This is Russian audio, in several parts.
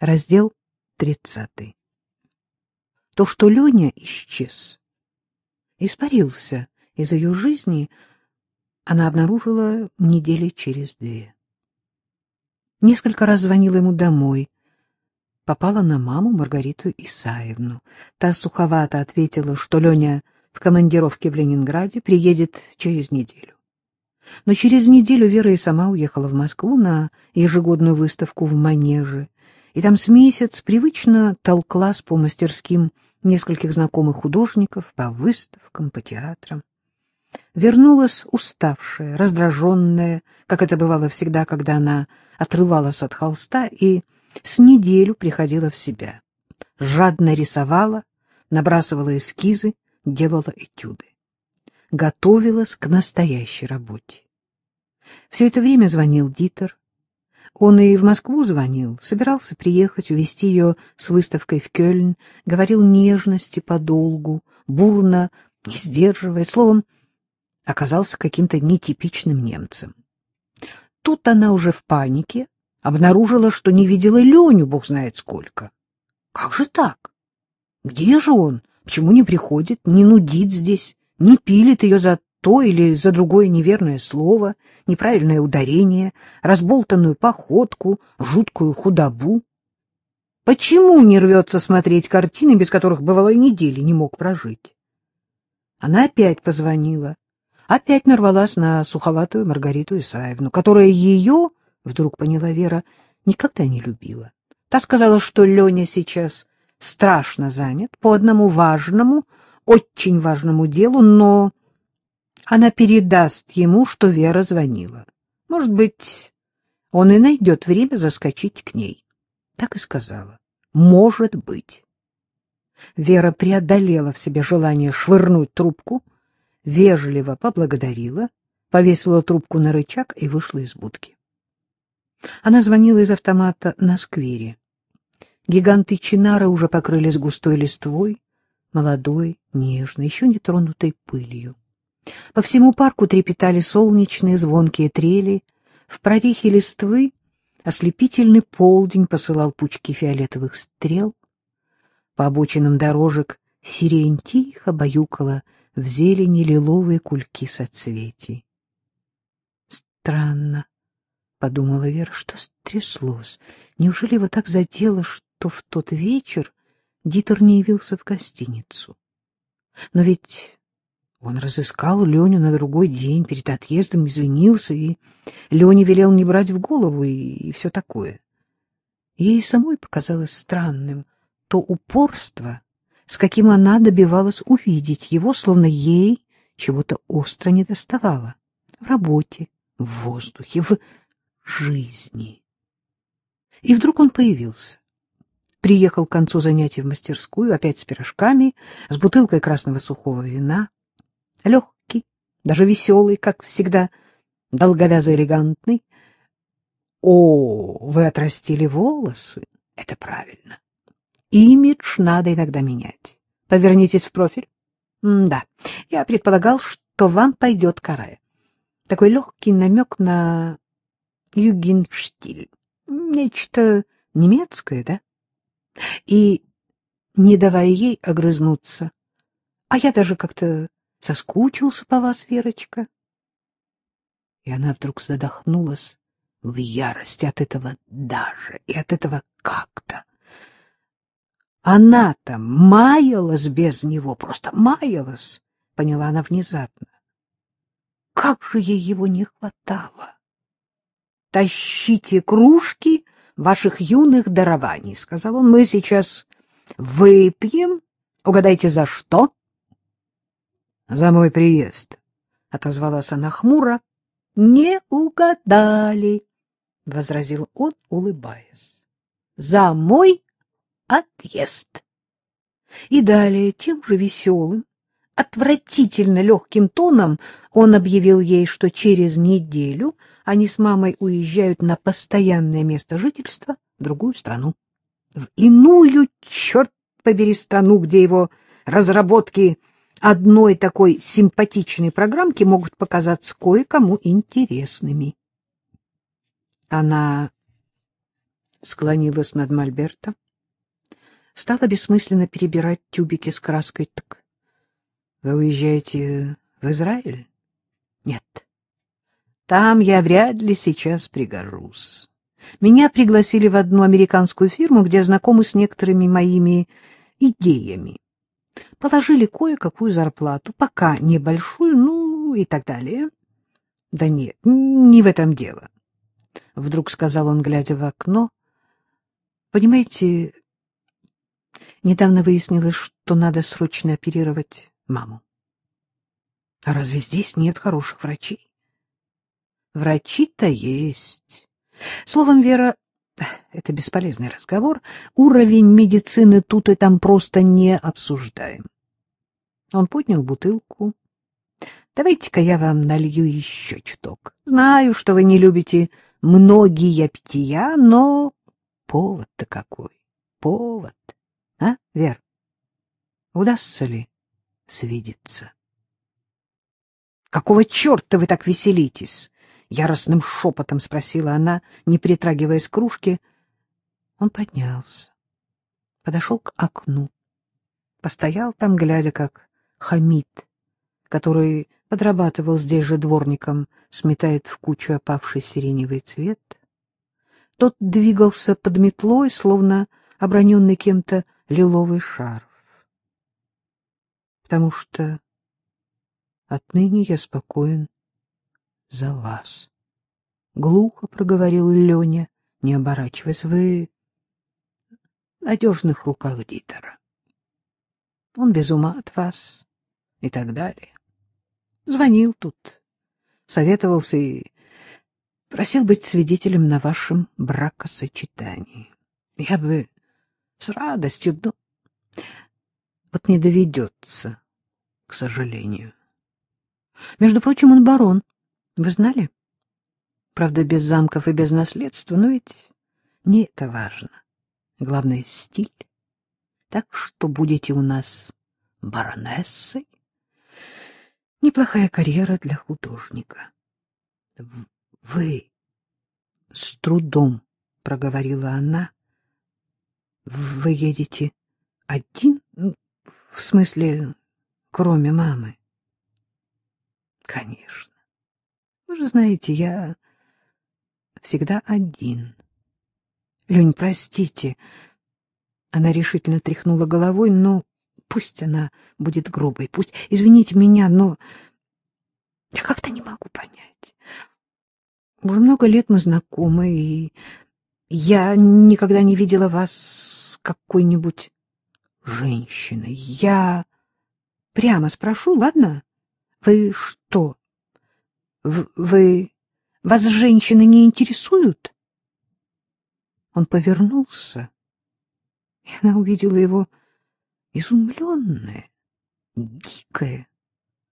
Раздел тридцатый. То, что Леня исчез, испарился из ее жизни, она обнаружила недели через две. Несколько раз звонила ему домой. Попала на маму Маргариту Исаевну. Та суховато ответила, что Леня в командировке в Ленинграде приедет через неделю. Но через неделю Вера и сама уехала в Москву на ежегодную выставку в Манеже, и там с месяц привычно толклась по мастерским нескольких знакомых художников, по выставкам, по театрам. Вернулась уставшая, раздраженная, как это бывало всегда, когда она отрывалась от холста, и с неделю приходила в себя. Жадно рисовала, набрасывала эскизы, делала этюды. Готовилась к настоящей работе. Все это время звонил Дитер. Он и в Москву звонил, собирался приехать, увезти ее с выставкой в Кёльн, говорил нежности подолгу, бурно, не сдерживая, словом, оказался каким-то нетипичным немцем. Тут она уже в панике обнаружила, что не видела Леню, бог знает сколько. Как же так? Где же он? Почему не приходит, не нудит здесь, не пилит ее за то или за другое неверное слово, неправильное ударение, разболтанную походку, жуткую худобу? Почему не рвется смотреть картины, без которых бывало и недели не мог прожить? Она опять позвонила, опять нарвалась на суховатую Маргариту Исаевну, которая ее, вдруг поняла Вера, никогда не любила. Та сказала, что Леня сейчас страшно занят по одному важному, очень важному делу, но она передаст ему, что Вера звонила. Может быть, он и найдет время заскочить к ней. Так и сказала. Может быть. Вера преодолела в себе желание швырнуть трубку, вежливо поблагодарила, повесила трубку на рычаг и вышла из будки. Она звонила из автомата на сквере. Гиганты чинара уже покрылись густой листвой, молодой, нежной, еще не тронутой пылью. По всему парку трепетали солнечные звонкие трели, в прорехе листвы ослепительный полдень посылал пучки фиолетовых стрел, по обочинам дорожек сирень тихо баюкала в зелени лиловые кульки соцветий. Странно, — подумала Вера, — что стряслось. Неужели его так задело, что в тот вечер Дитер не явился в гостиницу? Но ведь он разыскал Леню на другой день, перед отъездом извинился, и Лене велел не брать в голову и, и все такое. Ей самой показалось странным то упорство, с каким она добивалась увидеть его, словно ей чего-то остро не доставало в работе, в воздухе, в жизни. И вдруг он появился. Приехал к концу занятий в мастерскую, опять с пирожками, с бутылкой красного сухого вина. Легкий, даже веселый, как всегда, долговязый, элегантный. О, вы отрастили волосы. Это правильно. Имидж надо иногда менять. Повернитесь в профиль. М да, я предполагал, что вам пойдет каре. Такой легкий намек на югенштиль. Нечто немецкое, да? И, не давая ей огрызнуться, а я даже как-то соскучился по вас, Верочка. И она вдруг задохнулась в ярости от этого даже и от этого как-то. Она-то маялась без него, просто маялась, поняла она внезапно. Как же ей его не хватало! Тащите кружки ваших юных дарований, — сказал он. Мы сейчас выпьем. Угадайте, за что? — За мой приезд, — отозвалась она хмуро. — Не угадали, — возразил он, улыбаясь. — За мой отъезд. И далее тем же веселым, отвратительно легким тоном он объявил ей, что через неделю они с мамой уезжают на постоянное место жительства в другую страну. В иную, черт побери, страну, где его разработки одной такой симпатичной программки могут показаться кое-кому интересными. Она склонилась над мольбертом, стала бессмысленно перебирать тюбики с краской. Так вы уезжаете в Израиль? Нет. Там я вряд ли сейчас пригожусь. Меня пригласили в одну американскую фирму, где знакомы с некоторыми моими идеями. Положили кое-какую зарплату, пока небольшую, ну и так далее. Да нет, не в этом дело. Вдруг сказал он, глядя в окно. Понимаете, недавно выяснилось, что надо срочно оперировать маму. А разве здесь нет хороших врачей? Врачи-то есть. Словом, Вера, это бесполезный разговор. Уровень медицины тут и там просто не обсуждаем. Он поднял бутылку. Давайте-ка я вам налью еще чуток. Знаю, что вы не любите многие питья, но повод-то какой. Повод. А, Вер? Удастся ли свидеться? Какого черта вы так веселитесь? — яростным шепотом спросила она, не притрагиваясь к кружке. Он поднялся, подошел к окну, постоял там, глядя, как Хамид, который подрабатывал здесь же дворником, сметает в кучу опавший сиреневый цвет. Тот двигался под метлой, словно оброненный кем-то лиловый шарф. Потому что отныне я спокоен за вас. Глухо проговорил Леня, не оборачиваясь. Вы в надежных руках Дитера. Он без ума от вас и так далее. Звонил тут, советовался и просил быть свидетелем на вашем бракосочетании. Я бы с радостью, но вот не доведется, к сожалению. Между прочим, он барон. Вы знали? Правда, без замков и без наследства, но ведь не это важно. Главное — стиль. Так что будете у нас баронессой. Неплохая карьера для художника. — Вы с трудом, — проговорила она, — вы едете один? В смысле, кроме мамы? — Конечно. Вы же знаете, я всегда один. Лень, простите. Она решительно тряхнула головой, но пусть она будет грубой, пусть, извините меня, но я как-то не могу понять. Уже много лет мы знакомы, и я никогда не видела вас какой-нибудь женщиной. Я прямо спрошу, ладно? Вы что, вы... Вас женщины не интересуют? Он повернулся, и она увидела его изумленное, дикое,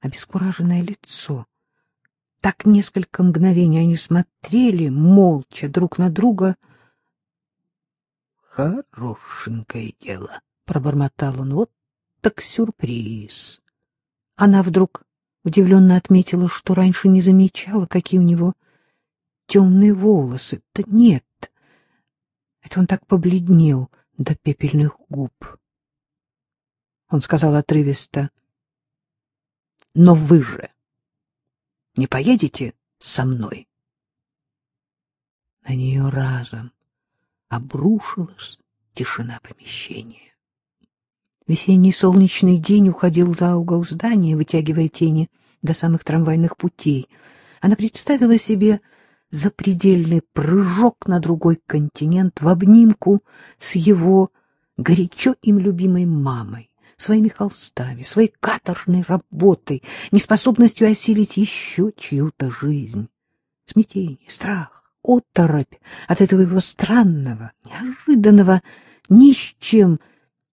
обескураженное лицо. Так несколько мгновений они смотрели молча друг на друга. «Хорошенькое дело», — пробормотал он, — «вот так сюрприз». Она вдруг Удивленно отметила, что раньше не замечала, какие у него темные волосы. Да нет, это он так побледнел до пепельных губ. Он сказал отрывисто, — Но вы же не поедете со мной? На нее разом обрушилась тишина помещения. Весенний солнечный день уходил за угол здания, вытягивая тени до самых трамвайных путей. Она представила себе запредельный прыжок на другой континент в обнимку с его горячо им любимой мамой, своими холстами, своей каторжной работой, неспособностью осилить еще чью-то жизнь. Смятение, страх, оторопь от этого его странного, неожиданного, ни с чем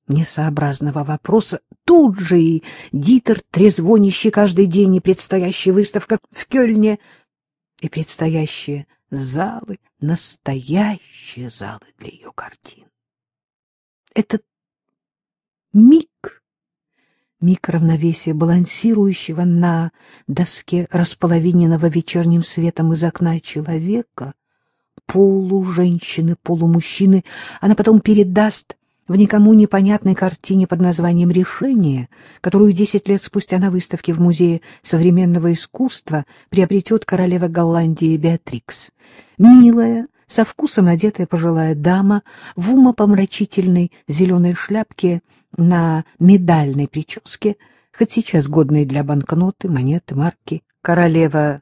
несообразного вопроса, тут же и Дитер, трезвонящий каждый день, и предстоящая выставка в Кёльне, и предстоящие залы, настоящие залы для ее картин. Этот миг, миг равновесия, балансирующего на доске располовиненного вечерним светом из окна человека, полуженщины, полумужчины, она потом передаст в никому непонятной картине под названием «Решение», которую десять лет спустя на выставке в Музее современного искусства приобретет королева Голландии Беатрикс. Милая, со вкусом одетая пожилая дама в умопомрачительной зеленой шляпке на медальной прическе, хоть сейчас годной для банкноты, монеты, марки. Королева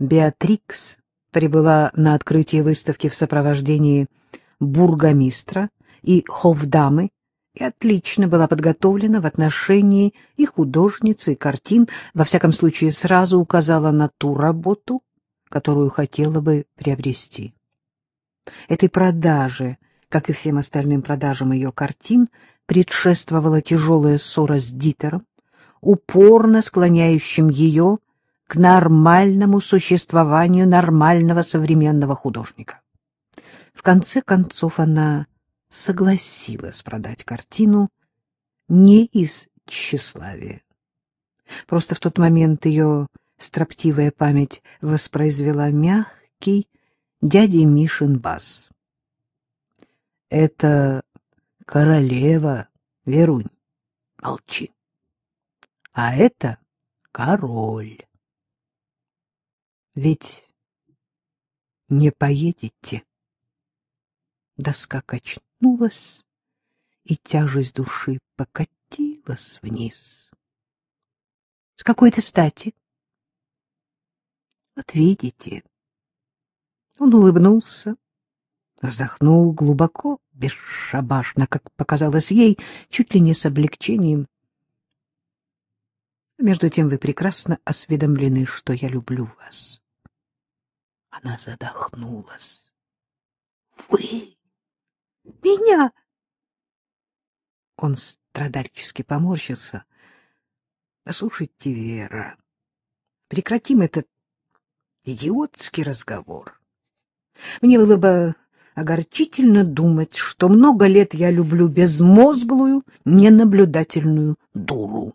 Беатрикс прибыла на открытие выставки в сопровождении бургомистра, и Ховдамы и отлично была подготовлена в отношении и художницы, и картин, во всяком случае сразу указала на ту работу, которую хотела бы приобрести. Этой продаже, как и всем остальным продажам ее картин, предшествовала тяжелая ссора с Дитером, упорно склоняющим ее к нормальному существованию нормального современного художника. В конце концов она согласилась продать картину не из тщеславия. Просто в тот момент ее строптивая память воспроизвела мягкий дядя Мишин бас. — Это королева, Верунь, молчи. А это король. Ведь не поедете. Доска качнулась качнулась, и тяжесть души покатилась вниз. — С какой-то стати? — Вот видите. Он улыбнулся, вздохнул глубоко, бесшабашно, как показалось ей, чуть ли не с облегчением. Между тем вы прекрасно осведомлены, что я люблю вас. Она задохнулась. — Вы? Меня! Он страдальчески поморщился. — Послушайте, Вера, прекратим этот идиотский разговор. Мне было бы огорчительно думать, что много лет я люблю безмозглую, ненаблюдательную дуру.